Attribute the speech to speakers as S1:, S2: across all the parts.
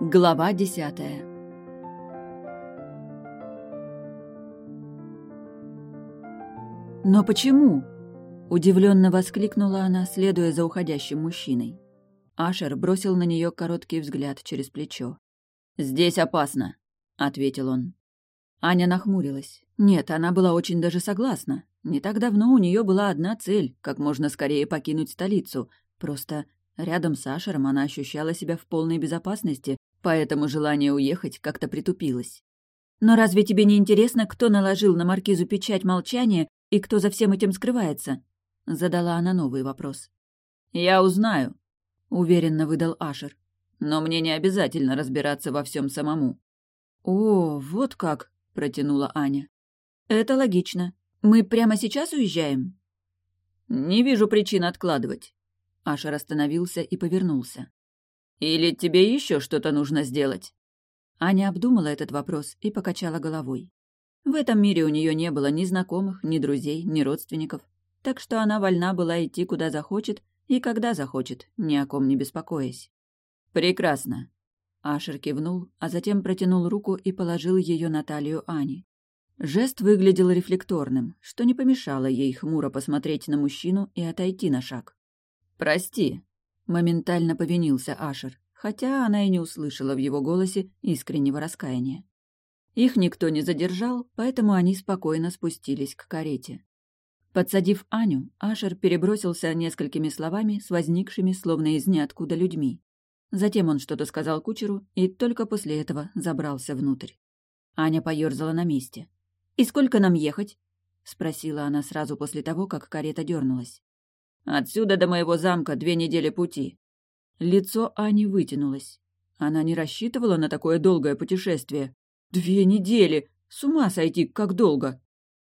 S1: Глава десятая «Но почему?» — удивленно воскликнула она, следуя за уходящим мужчиной. Ашер бросил на нее короткий взгляд через плечо. «Здесь опасно», — ответил он. Аня нахмурилась. Нет, она была очень даже согласна. Не так давно у нее была одна цель — как можно скорее покинуть столицу. Просто рядом с Ашером она ощущала себя в полной безопасности, поэтому желание уехать как-то притупилось. «Но разве тебе не интересно, кто наложил на маркизу печать молчания и кто за всем этим скрывается?» — задала она новый вопрос. «Я узнаю», — уверенно выдал Ашер. «Но мне не обязательно разбираться во всем самому». «О, вот как!» — протянула Аня. «Это логично. Мы прямо сейчас уезжаем?» «Не вижу причин откладывать». Ашер остановился и повернулся. «Или тебе еще что-то нужно сделать?» Аня обдумала этот вопрос и покачала головой. В этом мире у нее не было ни знакомых, ни друзей, ни родственников, так что она вольна была идти куда захочет и когда захочет, ни о ком не беспокоясь. «Прекрасно!» Ашер кивнул, а затем протянул руку и положил ее на талию Ани. Жест выглядел рефлекторным, что не помешало ей хмуро посмотреть на мужчину и отойти на шаг. «Прости», — моментально повинился Ашер, хотя она и не услышала в его голосе искреннего раскаяния. Их никто не задержал, поэтому они спокойно спустились к карете. Подсадив Аню, Ашер перебросился несколькими словами с возникшими словно из ниоткуда людьми. Затем он что-то сказал кучеру и только после этого забрался внутрь. Аня поёрзала на месте. «И сколько нам ехать?» — спросила она сразу после того, как карета дернулась. «Отсюда до моего замка две недели пути». Лицо Ани вытянулось. Она не рассчитывала на такое долгое путешествие. «Две недели! С ума сойти, как долго!»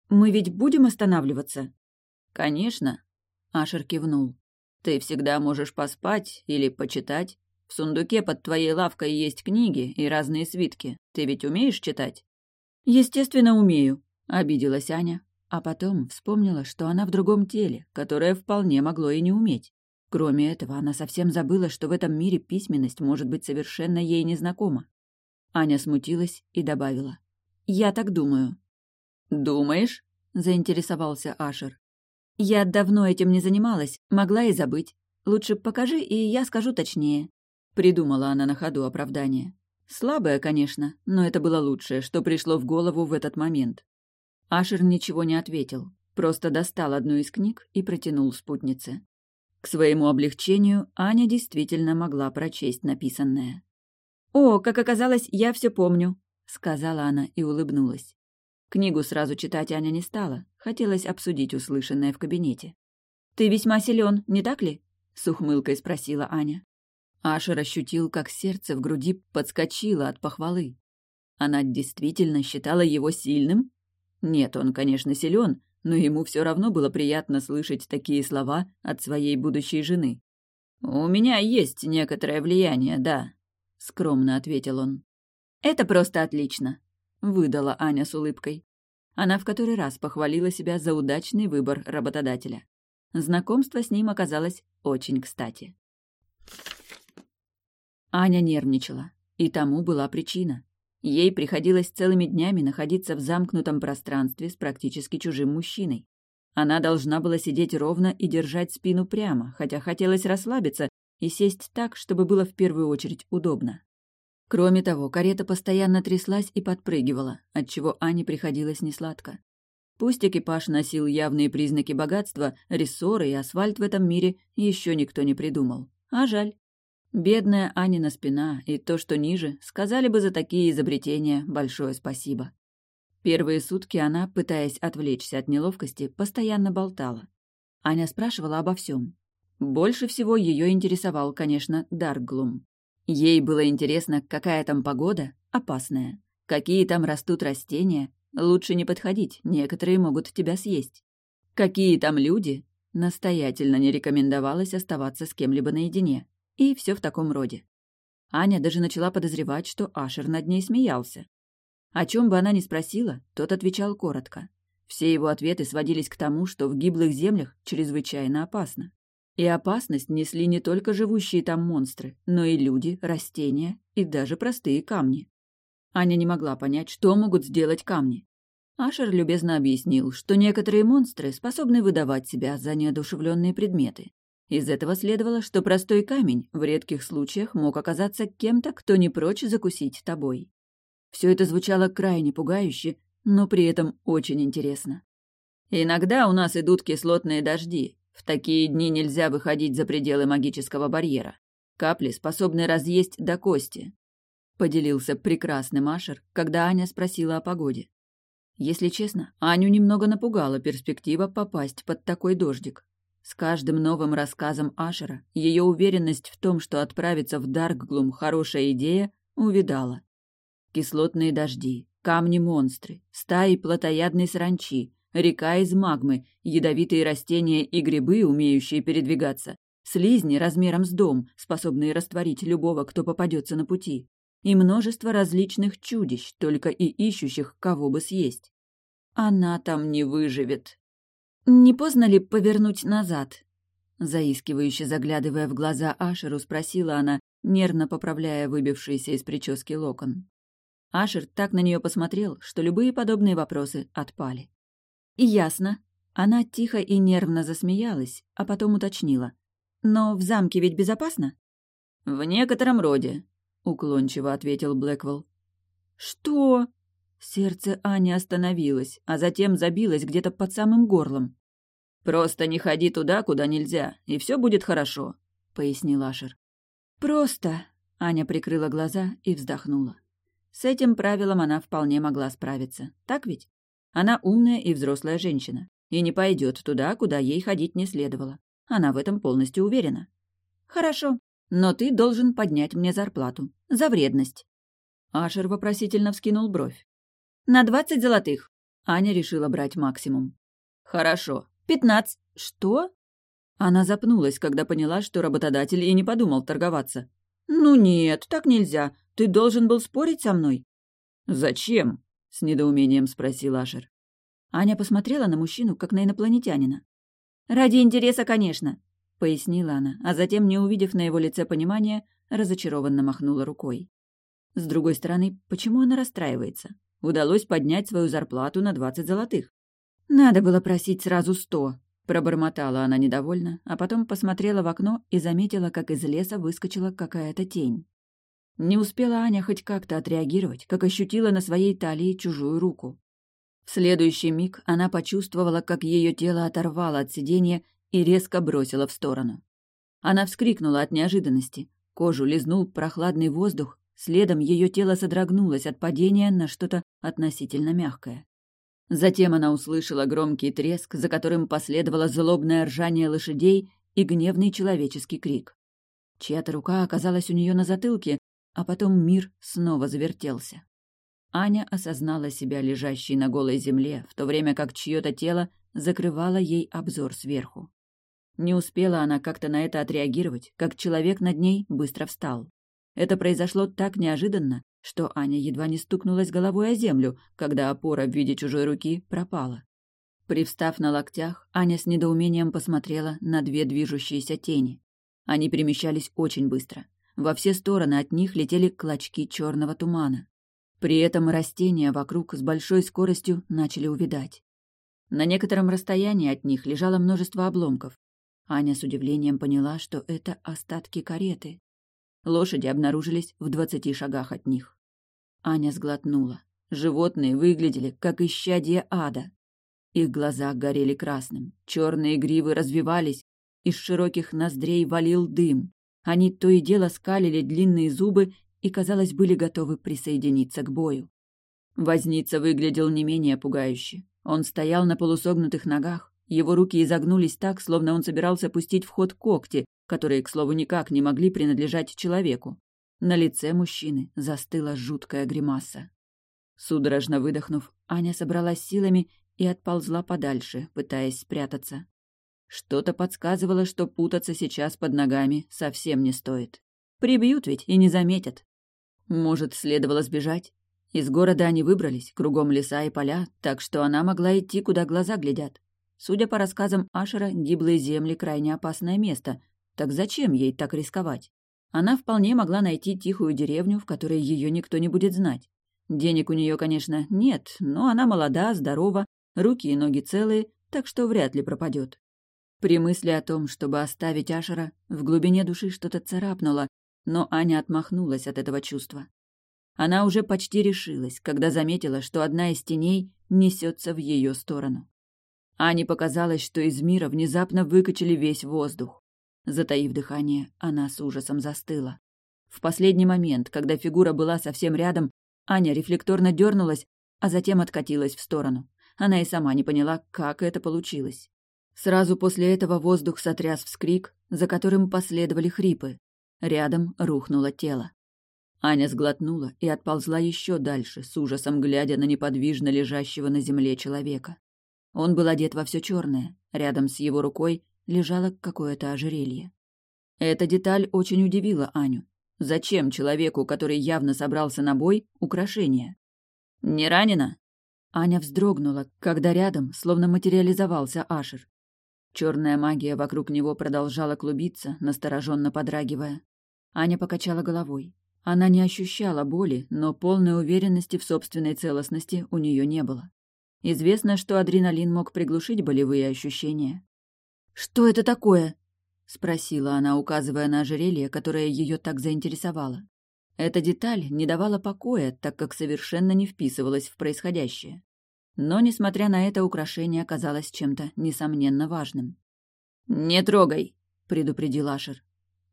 S1: «Мы ведь будем останавливаться?» «Конечно», — Ашер кивнул. «Ты всегда можешь поспать или почитать. В сундуке под твоей лавкой есть книги и разные свитки. Ты ведь умеешь читать?» «Естественно, умею», — обиделась Аня, а потом вспомнила, что она в другом теле, которое вполне могло и не уметь. Кроме этого, она совсем забыла, что в этом мире письменность может быть совершенно ей незнакома. Аня смутилась и добавила. «Я так думаю». «Думаешь?» — заинтересовался Ашер. «Я давно этим не занималась, могла и забыть. Лучше покажи, и я скажу точнее», — придумала она на ходу оправдание. Слабое, конечно, но это было лучшее, что пришло в голову в этот момент. Ашер ничего не ответил, просто достал одну из книг и протянул спутнице. К своему облегчению Аня действительно могла прочесть написанное. «О, как оказалось, я все помню», — сказала она и улыбнулась. Книгу сразу читать Аня не стала, хотелось обсудить услышанное в кабинете. «Ты весьма силен, не так ли?» — с ухмылкой спросила Аня. Ашер ощутил, как сердце в груди подскочило от похвалы. Она действительно считала его сильным? Нет, он, конечно, силен, но ему все равно было приятно слышать такие слова от своей будущей жены. «У меня есть некоторое влияние, да», — скромно ответил он. «Это просто отлично», — выдала Аня с улыбкой. Она в который раз похвалила себя за удачный выбор работодателя. Знакомство с ним оказалось очень кстати. Аня нервничала, и тому была причина. Ей приходилось целыми днями находиться в замкнутом пространстве с практически чужим мужчиной. Она должна была сидеть ровно и держать спину прямо, хотя хотелось расслабиться и сесть так, чтобы было в первую очередь удобно. Кроме того, карета постоянно тряслась и подпрыгивала, отчего Ане приходилось несладко. Пусть экипаж носил явные признаки богатства, рессоры и асфальт в этом мире еще никто не придумал. А жаль. Бедная Анина спина и то, что ниже, сказали бы за такие изобретения большое спасибо. Первые сутки она, пытаясь отвлечься от неловкости, постоянно болтала. Аня спрашивала обо всем. Больше всего ее интересовал, конечно, Даркглум. Ей было интересно, какая там погода, опасная, какие там растут растения, лучше не подходить, некоторые могут тебя съесть. Какие там люди, настоятельно не рекомендовалось оставаться с кем-либо наедине и все в таком роде. Аня даже начала подозревать, что Ашер над ней смеялся. О чем бы она ни спросила, тот отвечал коротко. Все его ответы сводились к тому, что в гиблых землях чрезвычайно опасно. И опасность несли не только живущие там монстры, но и люди, растения и даже простые камни. Аня не могла понять, что могут сделать камни. Ашер любезно объяснил, что некоторые монстры способны выдавать себя за неодушевленные предметы. Из этого следовало, что простой камень в редких случаях мог оказаться кем-то, кто не прочь закусить тобой. Все это звучало крайне пугающе, но при этом очень интересно. Иногда у нас идут кислотные дожди. В такие дни нельзя выходить за пределы магического барьера. Капли способны разъесть до кости. Поделился прекрасный Машер, когда Аня спросила о погоде. Если честно, Аню немного напугала перспектива попасть под такой дождик. С каждым новым рассказом Ашера ее уверенность в том, что отправиться в Даркглум хорошая идея, увидала. Кислотные дожди, камни-монстры, стаи плотоядной саранчи, река из магмы, ядовитые растения и грибы, умеющие передвигаться, слизни размером с дом, способные растворить любого, кто попадется на пути, и множество различных чудищ, только и ищущих, кого бы съесть. Она там не выживет. «Не поздно ли повернуть назад?» Заискивающе заглядывая в глаза Ашеру, спросила она, нервно поправляя выбившийся из прически локон. Ашер так на нее посмотрел, что любые подобные вопросы отпали. «Ясно». Она тихо и нервно засмеялась, а потом уточнила. «Но в замке ведь безопасно?» «В некотором роде», — уклончиво ответил Блэквелл. «Что?» Сердце Ани остановилось, а затем забилось где-то под самым горлом. «Просто не ходи туда, куда нельзя, и все будет хорошо», — пояснил Ашер. «Просто...» — Аня прикрыла глаза и вздохнула. С этим правилом она вполне могла справиться, так ведь? Она умная и взрослая женщина, и не пойдет туда, куда ей ходить не следовало. Она в этом полностью уверена. «Хорошо, но ты должен поднять мне зарплату. За вредность». Ашер вопросительно вскинул бровь. На двадцать золотых. Аня решила брать максимум. Хорошо. Пятнадцать. Что? Она запнулась, когда поняла, что работодатель и не подумал торговаться. «Ну нет, так нельзя. Ты должен был спорить со мной». «Зачем?» — с недоумением спросил Ашер. Аня посмотрела на мужчину, как на инопланетянина. «Ради интереса, конечно», — пояснила она, а затем, не увидев на его лице понимания, разочарованно махнула рукой. С другой стороны, почему она расстраивается? Удалось поднять свою зарплату на двадцать золотых. «Надо было просить сразу сто», — пробормотала она недовольно, а потом посмотрела в окно и заметила, как из леса выскочила какая-то тень. Не успела Аня хоть как-то отреагировать, как ощутила на своей талии чужую руку. В следующий миг она почувствовала, как ее тело оторвало от сиденья и резко бросило в сторону. Она вскрикнула от неожиданности. Кожу лизнул прохладный воздух, Следом ее тело содрогнулось от падения на что-то относительно мягкое. Затем она услышала громкий треск, за которым последовало злобное ржание лошадей и гневный человеческий крик. Чья-то рука оказалась у нее на затылке, а потом мир снова завертелся. Аня осознала себя лежащей на голой земле, в то время как чье-то тело закрывало ей обзор сверху. Не успела она как-то на это отреагировать, как человек над ней быстро встал. Это произошло так неожиданно, что Аня едва не стукнулась головой о землю, когда опора в виде чужой руки пропала. Привстав на локтях, Аня с недоумением посмотрела на две движущиеся тени. Они перемещались очень быстро. Во все стороны от них летели клочки черного тумана. При этом растения вокруг с большой скоростью начали увядать. На некотором расстоянии от них лежало множество обломков. Аня с удивлением поняла, что это остатки кареты. Лошади обнаружились в двадцати шагах от них. Аня сглотнула. Животные выглядели, как исчадие ада. Их глаза горели красным, черные гривы развивались, из широких ноздрей валил дым. Они то и дело скалили длинные зубы и, казалось, были готовы присоединиться к бою. Возница выглядел не менее пугающе. Он стоял на полусогнутых ногах, его руки изогнулись так, словно он собирался пустить в ход когти, которые, к слову, никак не могли принадлежать человеку. На лице мужчины застыла жуткая гримаса. Судорожно выдохнув, Аня собралась силами и отползла подальше, пытаясь спрятаться. Что-то подсказывало, что путаться сейчас под ногами совсем не стоит. Прибьют ведь и не заметят. Может, следовало сбежать? Из города они выбрались, кругом леса и поля, так что она могла идти, куда глаза глядят. Судя по рассказам Ашера, гиблые земли — крайне опасное место. Так зачем ей так рисковать? Она вполне могла найти тихую деревню, в которой ее никто не будет знать. Денег у нее, конечно, нет, но она молода, здорова, руки и ноги целые, так что вряд ли пропадет. При мысли о том, чтобы оставить Ашера, в глубине души что-то царапнуло, но Аня отмахнулась от этого чувства. Она уже почти решилась, когда заметила, что одна из теней несется в ее сторону. Ане показалось, что из мира внезапно выкачали весь воздух. Затаив дыхание, она с ужасом застыла. В последний момент, когда фигура была совсем рядом, Аня рефлекторно дернулась, а затем откатилась в сторону. Она и сама не поняла, как это получилось. Сразу после этого воздух сотряс вскрик, за которым последовали хрипы. Рядом рухнуло тело. Аня сглотнула и отползла еще дальше, с ужасом глядя на неподвижно лежащего на земле человека. Он был одет во все черное, рядом с его рукой лежало какое-то ожерелье. Эта деталь очень удивила Аню. Зачем человеку, который явно собрался на бой, украшение? «Не ранена?» Аня вздрогнула, когда рядом словно материализовался Ашер. Черная магия вокруг него продолжала клубиться, настороженно подрагивая. Аня покачала головой. Она не ощущала боли, но полной уверенности в собственной целостности у нее не было. Известно, что адреналин мог приглушить болевые ощущения. «Что это такое?» — спросила она, указывая на ожерелье, которое ее так заинтересовало. Эта деталь не давала покоя, так как совершенно не вписывалась в происходящее. Но, несмотря на это, украшение оказалось чем-то несомненно важным. «Не трогай!» — предупредил Ашер.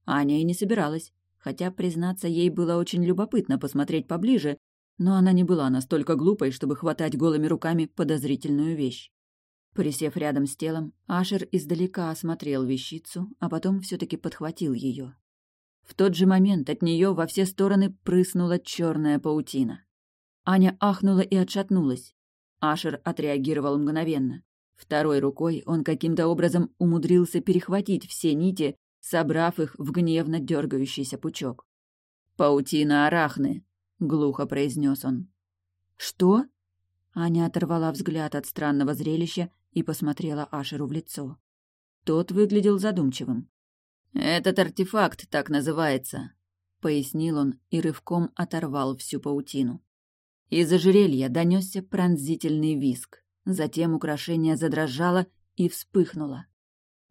S1: Аня и не собиралась, хотя, признаться, ей было очень любопытно посмотреть поближе, но она не была настолько глупой, чтобы хватать голыми руками подозрительную вещь. Присев рядом с телом, Ашер издалека осмотрел вещицу, а потом все таки подхватил ее. В тот же момент от нее во все стороны прыснула черная паутина. Аня ахнула и отшатнулась. Ашер отреагировал мгновенно. Второй рукой он каким-то образом умудрился перехватить все нити, собрав их в гневно дергающийся пучок. «Паутина арахны», — глухо произнес он. «Что?» Аня оторвала взгляд от странного зрелища и посмотрела Ашеру в лицо. Тот выглядел задумчивым. «Этот артефакт так называется», — пояснил он и рывком оторвал всю паутину. Из ожерелья донесся пронзительный виск. Затем украшение задрожало и вспыхнуло.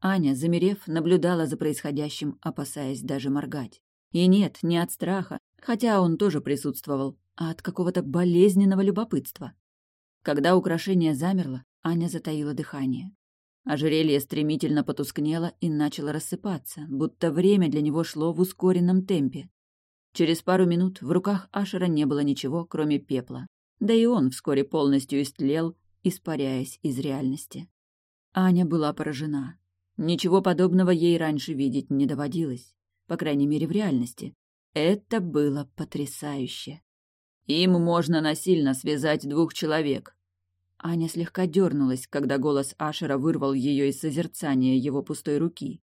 S1: Аня, замерев, наблюдала за происходящим, опасаясь даже моргать. И нет, не от страха, хотя он тоже присутствовал, а от какого-то болезненного любопытства. Когда украшение замерло, Аня затаила дыхание. Ожерелье стремительно потускнело и начало рассыпаться, будто время для него шло в ускоренном темпе. Через пару минут в руках Ашера не было ничего, кроме пепла. Да и он вскоре полностью истлел, испаряясь из реальности. Аня была поражена. Ничего подобного ей раньше видеть не доводилось, по крайней мере в реальности. Это было потрясающе. Им можно насильно связать двух человек. Аня слегка дернулась, когда голос Ашера вырвал ее из созерцания его пустой руки.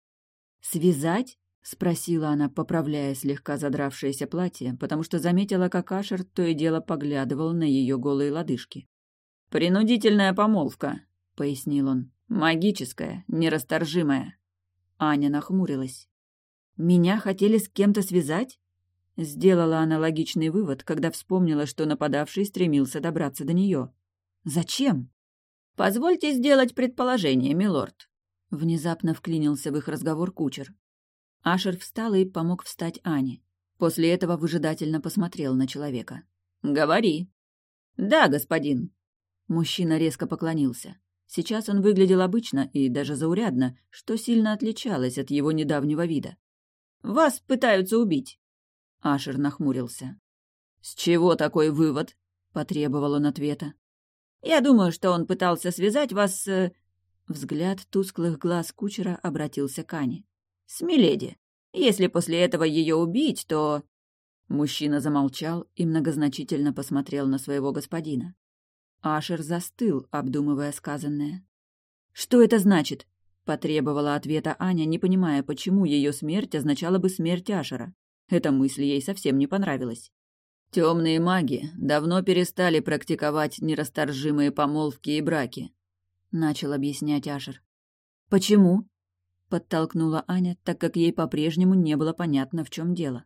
S1: «Связать? — спросила она, поправляя слегка задравшееся платье, потому что заметила, как Ашер то и дело поглядывал на ее голые лодыжки. «Принудительная помолвка», — пояснил он. «Магическая, нерасторжимая». Аня нахмурилась. «Меня хотели с кем-то связать?» Сделала она логичный вывод, когда вспомнила, что нападавший стремился добраться до нее. «Зачем?» «Позвольте сделать предположение, милорд». Внезапно вклинился в их разговор кучер. Ашер встал и помог встать Ане. После этого выжидательно посмотрел на человека. «Говори». «Да, господин». Мужчина резко поклонился. Сейчас он выглядел обычно и даже заурядно, что сильно отличалось от его недавнего вида. «Вас пытаются убить». Ашер нахмурился. «С чего такой вывод?» — потребовал он ответа. «Я думаю, что он пытался связать вас с...» Взгляд тусклых глаз кучера обратился к Ане с Миледи. Если после этого ее убить, то...» Мужчина замолчал и многозначительно посмотрел на своего господина. Ашер застыл, обдумывая сказанное. «Что это значит?» — потребовала ответа Аня, не понимая, почему ее смерть означала бы смерть Ашера. Эта мысль ей совсем не понравилась. Темные маги давно перестали практиковать нерасторжимые помолвки и браки. начал объяснять Ашер. «Почему?» — подтолкнула Аня, так как ей по-прежнему не было понятно, в чем дело.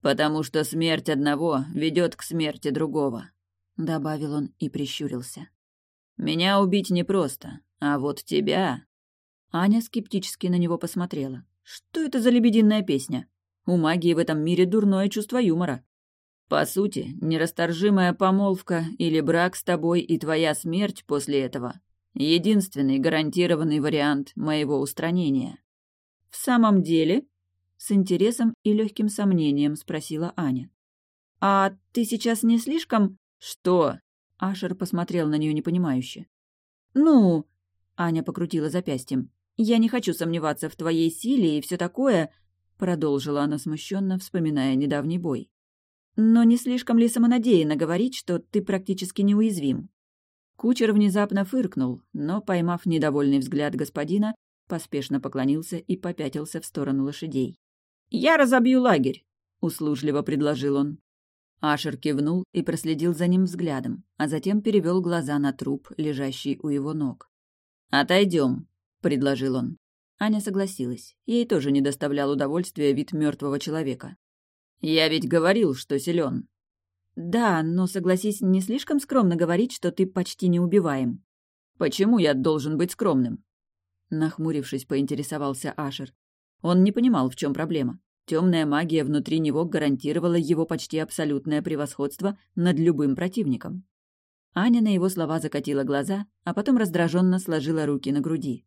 S1: «Потому что смерть одного ведет к смерти другого», — добавил он и прищурился. «Меня убить непросто, а вот тебя...» Аня скептически на него посмотрела. «Что это за лебединая песня? У магии в этом мире дурное чувство юмора. По сути, нерасторжимая помолвка или брак с тобой и твоя смерть после этого — единственный гарантированный вариант моего устранения». «В самом деле?» — с интересом и легким сомнением спросила Аня. «А ты сейчас не слишком...» «Что?» — Ашер посмотрел на нее непонимающе. «Ну...» — Аня покрутила запястьем. «Я не хочу сомневаться в твоей силе и все такое...» — продолжила она смущенно, вспоминая недавний бой. Но не слишком ли самонадеянно говорить, что ты практически неуязвим? Кучер внезапно фыркнул, но, поймав недовольный взгляд господина, поспешно поклонился и попятился в сторону лошадей. «Я разобью лагерь», — услужливо предложил он. Ашер кивнул и проследил за ним взглядом, а затем перевел глаза на труп, лежащий у его ног. «Отойдем», — предложил он. Аня согласилась. Ей тоже не доставлял удовольствия вид мертвого человека. «Я ведь говорил, что силен». «Да, но, согласись, не слишком скромно говорить, что ты почти неубиваем». «Почему я должен быть скромным?» Нахмурившись, поинтересовался Ашер. Он не понимал, в чем проблема. Темная магия внутри него гарантировала его почти абсолютное превосходство над любым противником. Аня на его слова закатила глаза, а потом раздраженно сложила руки на груди.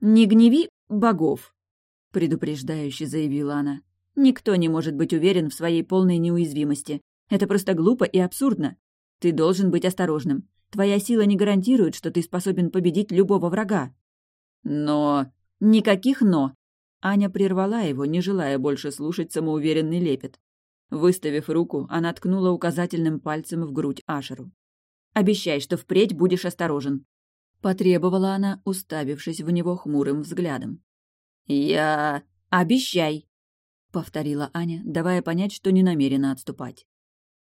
S1: «Не гневи богов!» — предупреждающе заявила она. Никто не может быть уверен в своей полной неуязвимости. Это просто глупо и абсурдно. Ты должен быть осторожным. Твоя сила не гарантирует, что ты способен победить любого врага. Но... Никаких «но». Аня прервала его, не желая больше слушать самоуверенный лепет. Выставив руку, она ткнула указательным пальцем в грудь Ашеру. «Обещай, что впредь будешь осторожен», — потребовала она, уставившись в него хмурым взглядом. «Я... Обещай!» — повторила Аня, давая понять, что не намерена отступать.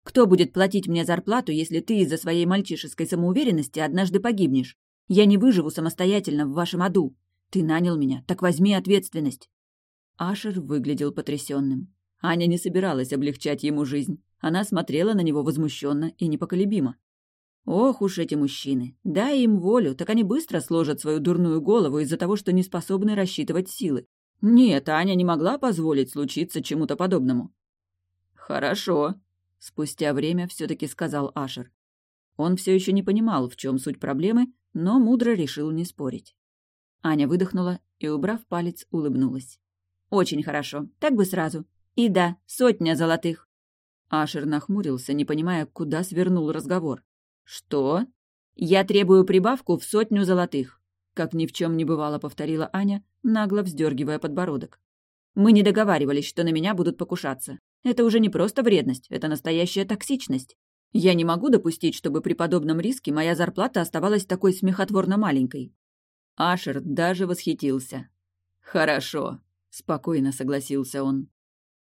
S1: «Кто будет платить мне зарплату, если ты из-за своей мальчишеской самоуверенности однажды погибнешь? Я не выживу самостоятельно в вашем аду. Ты нанял меня, так возьми ответственность». Ашер выглядел потрясенным. Аня не собиралась облегчать ему жизнь. Она смотрела на него возмущенно и непоколебимо. Ох уж эти мужчины. Дай им волю, так они быстро сложат свою дурную голову из-за того, что не способны рассчитывать силы. Нет, Аня не могла позволить случиться чему-то подобному. «Хорошо», — спустя время все-таки сказал Ашер. Он все еще не понимал, в чем суть проблемы, но мудро решил не спорить. Аня выдохнула и, убрав палец, улыбнулась. «Очень хорошо. Так бы сразу. И да, сотня золотых». Ашер нахмурился, не понимая, куда свернул разговор. «Что?» «Я требую прибавку в сотню золотых», — как ни в чем не бывало, повторила Аня, нагло вздергивая подбородок. «Мы не договаривались, что на меня будут покушаться. Это уже не просто вредность, это настоящая токсичность. Я не могу допустить, чтобы при подобном риске моя зарплата оставалась такой смехотворно маленькой». Ашер даже восхитился. «Хорошо», — спокойно согласился он.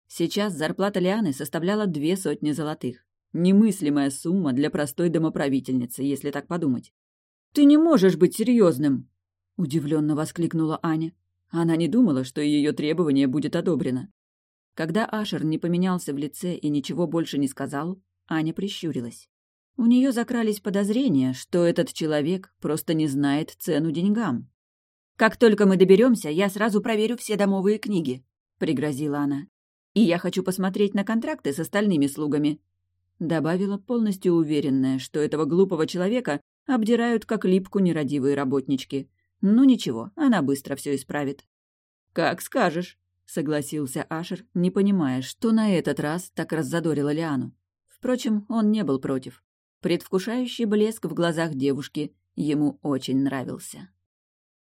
S1: Сейчас зарплата Лианы составляла две сотни золотых. Немыслимая сумма для простой домоправительницы, если так подумать. «Ты не можешь быть серьезным!» — удивленно воскликнула Аня. Она не думала, что ее требование будет одобрено. Когда Ашер не поменялся в лице и ничего больше не сказал, Аня прищурилась. У нее закрались подозрения, что этот человек просто не знает цену деньгам. «Как только мы доберемся, я сразу проверю все домовые книги», — пригрозила она. «И я хочу посмотреть на контракты с остальными слугами», — добавила, полностью уверенная, что этого глупого человека обдирают как липку нерадивые работнички — ну ничего, она быстро все исправит. Как скажешь, согласился Ашер, не понимая, что на этот раз так раззадорило Лиану. Впрочем, он не был против. Предвкушающий блеск в глазах девушки ему очень нравился.